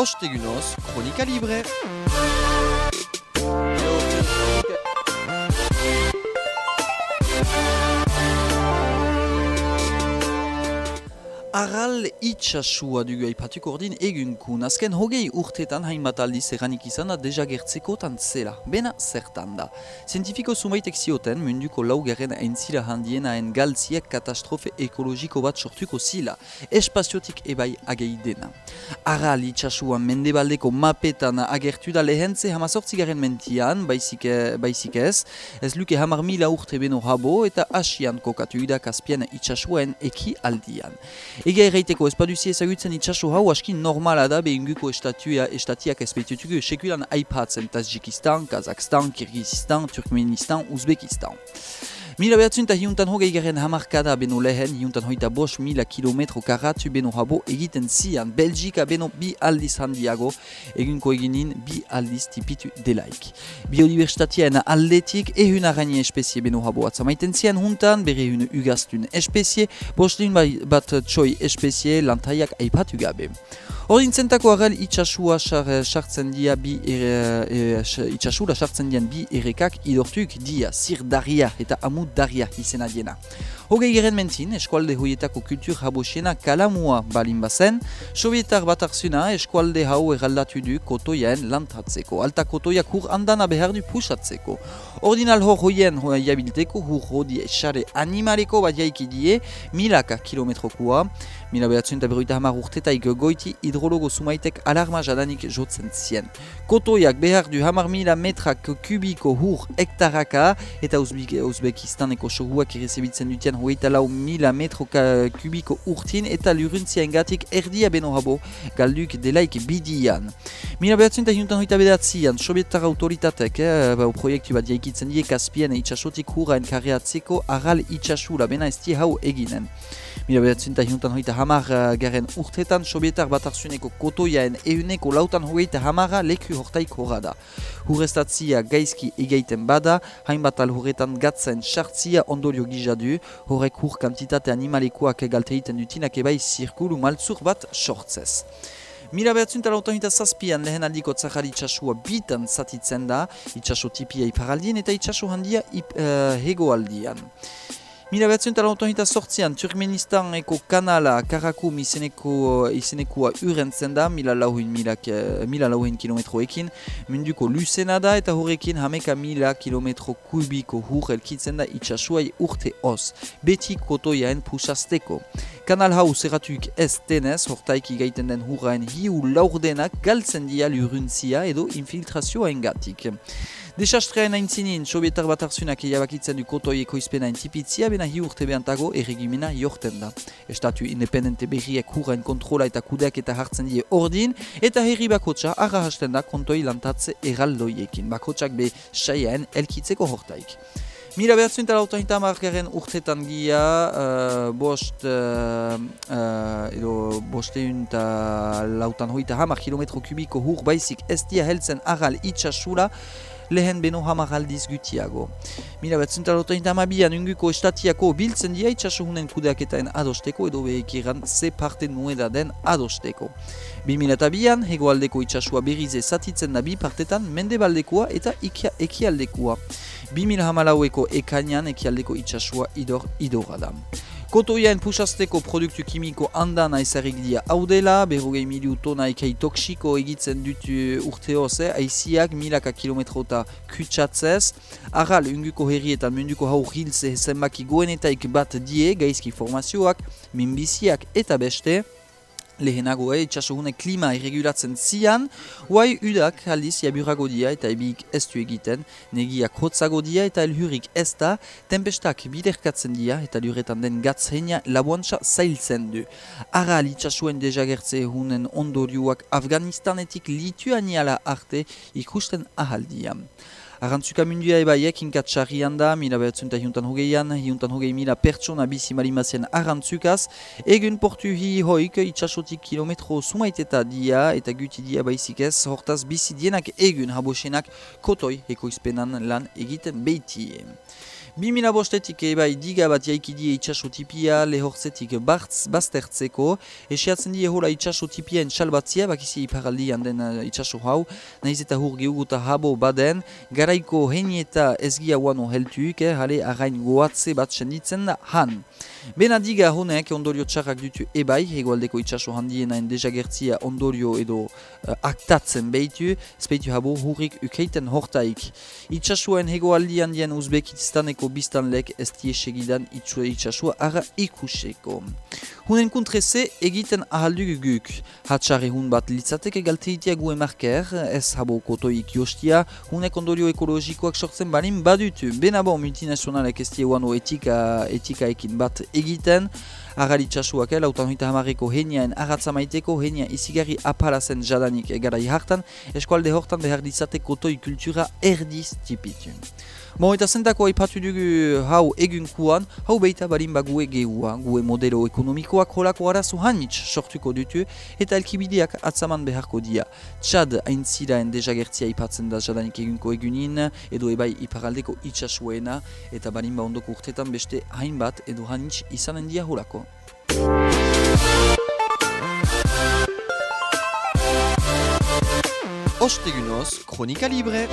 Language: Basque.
ostegunoz, kronika libre! Arral itxasua dugu aipatuko ordin egunkun. Azken hogei urtetan hainbat aldiz erranik izan da deja gertzeko zela. Bena zertan da. Zientifiko sumaitek zioten munduko laugaren aintzila handienaen galtziek katastrofe ekologiko bat sortuko zila. Espaziotik ebai agei dena. Arral itxasua mendebaldeko mapetan agertu da lehentze hamazortzigaren mentian, baizik, baizik ez, ez luke hamar mila urte beno habo eta asian kokatu idak azpien itxasuaen eki aldian. Ega erraiteko ez paduzi ezagutzen itxaso hau aski normala da behinguko estatua estatiak ezpeitutugu sekulan aipatzen Tajikistan, Kazakstan, Kirgizistan, Turkmenistan, Uzbekistan. Mila behatzen eta hiuntan hogei garen hamarkada beno lehen, hiuntan hoita bos mila kilometro karatu beno habo egiten zian. Belgika beno bi aldiz handiago, egunko eginin bi aldiz tipitu delaik. Biodiversitatiaen aldetik ehun arraini espezie beno habo atzamaiten zian huntan, bere ehun ugastun espezie, bostun bat txoi espezie lantaiak aipatu gabe. Ordin zentako agal itxasua sartzen dia bi e, itxasura sartzen dian bi errekak idortuk dia zir daria eta amu daria izena diena. Hogei geren mentin, eskualde hoietako kultur habosiena kalamua balin bazen, sovietar bat arzuna eskualde hau eraldatu du kotoiaen lantatzeko. Alta kotoiak hur andana behar du pusatzeko. Ordinal hor hoien jabilteko hur hodi esare animaleko bat jaiki milaka kilometrokua, mila behatzen eta berroita hamar urtetaik goiti hidrologo sumaitek alarma jadanik jotzen zien. Kotoiak behar du hamar mila metrak kubiko hur hektaraka eta Uzbekistaneko soguak irrezibitzen duten hogeita lau mila metro kubiko urtin eta luruntzia engatik erdia beno habo galduk delaik bidian. Mila behatzen eta juntan hoita bedatzian, sobietar autoritatek eh, ba, proiektu bat jaikitzen die kaspien itxasotik hurra enkarreatzeko agal itxasura bena ez hau eginen. Mila behatzen eta juntan hoita hamar uh, garen urtetan sobietar bat arzuneko kotoiaen euneko lautan hogeita hamara leku hortaik horra da. Hurrestatzia gaizki egeiten bada, hainbat alhurretan gatzen sartzia ondorio gizadu, horrek hur kantitate animalikoak egalteiten dutinak ebai zirkulu maltzur bat sortzez. Mila behatzen talautan eta zazpian lehen aldiko tzakar itxasua bitan zatitzen da, itxaso tipia iparaldien eta itxaso handia ip, uh, hegoaldian. Mila behatzen eta sortzian, Turkmenistan eko kanala Karakum izeneko, izenekua urentzen da, mila lauhin, mila, mila lauhin kilometroekin, munduko luzena da eta horrekin hameka mila kilometro kubiko hur elkitzen da itxasuai urte hoz, beti kotoiaen pusazteko. Kanal hau zerratuik ez denez, hortaik igaiten den hurraen hiu laurdenak galtzen dia luruntzia edo infiltrazioa engatik. Desastrean aintzinin, sobietar bat arzunak eabakitzen du kotoi ekoizpena intipitzia, bena hi urte behantago erregimena jorten da. Estatu independente berriek hurraen kontrola eta kudeak eta hartzen die ordin, eta herri bakotsa arra hasten da kontoi lantatze eraldoiekin. Bakotsak be saiaen elkitzeko hortaik. Mila behatzen eta lautan eta markaren urtetan gia, uh, bost, uh, edo bosteun eta lautan hoita hamar kilometro kubiko hur baizik ez dia heltzen agal itxasura, lehen beno hamar aldiz gutiago. Mila behatzen eta lautan eta amabian unguko estatiako biltzen dia itxasuhunen kudeaketaen adosteko edo behekiran ze parte nueda den adosteko. 2002an, hegoaldeko itxasua berrize zatitzen da bi partetan mendebaldekoa eta ekialdekoa. 2000 hamalaueko ekainan ekialdeko itxasua idor idora da. Kotoiaen pusazteko produktu kimiko handan aizarik dia hau dela, berrogei miliu tona ekai toksiko egitzen dutu urteoz, eh? aiziak milaka kilometrota kutsatzez. Arral, unguko herrietan munduko hau hilze zenbaki goenetaik bat die, gaizki formazioak, minbiziak eta beste, lehenago e, itxasuhunek klima irregulatzen zian, huai udak aldiz jaburago dia eta ebik ez du egiten, negiak hotzago dia eta elhurik ez da, tempestak biderkatzen dia eta duretan den gatzenia labuantza zailtzen du. Ara itxasuen dejagertze hunen ondorioak Afganistanetik Lituaniala arte ikusten ahaldian. Arantzuka mundua ebaiek inkatsarrian da, mila behatzen eta hiuntan hogeian, hiuntan hogei mila pertsona bizi marimazien arantzukaz. Egun portu hi hoik itxasotik kilometro sumaiteta dia eta guti dia baizik ez, hortaz bizi dienak egun habosenak kotoi ekoizpenan lan egiten behitie. 2000 bostetik ebai diga bat jaikidie itxaso tipia lehortzetik bartz baztertzeko, esiatzen die hola itxaso tipia entxalbatzia, bakizi iparaldi handen uh, itxaso hau, nahiz eta hur geuguta habo baden, garaiko heni eta ezgia guano heltuik, eh, hale arrain goatze bat senditzen da han. Bena diga honek ondorio txarrak dutu ebai, hegoaldeko itxaso handienaen dejagertzia ondorio edo uh, aktatzen behitu, speitu habo hurrik ukeiten hortaik. Itxasuen hegoaldian dien Uzbekistaneko biztanlek ez die segidan itxue itxasua ara ikuseko. Hunen kuntreze egiten ahaldugu guk. Hatsare hun bat litzateke galteitia gue marker, ez habo kotoik jostia, hunek ondorio ekologikoak sortzen balin badutu. Benabo multinazionalek ez die etika, etikaekin bat egiten, Agali txasuak, eh, lautan hoita hamarreko heniaen agatza maiteko, henia izigarri apalazen jadanik garai hartan, eskualde hortan behar dizateko toi kultura erdiz tipitu. Bon, eta zentako haipatu dugu hau egunkuan, hau beita barin ba gue gehua, gue modelo ekonomikoak holako arazu hanitz sortuko dutu, eta elkibideak atzaman beharko dia. Txad haintziraen dejagertzia ipatzen da jadanik egunko egunin, edo ebai iparaldeko itxasuena, eta barin ba ondoko urtetan beste hainbat edo hanitz izanen dia holako. Ostegunoz, Kronika Libre!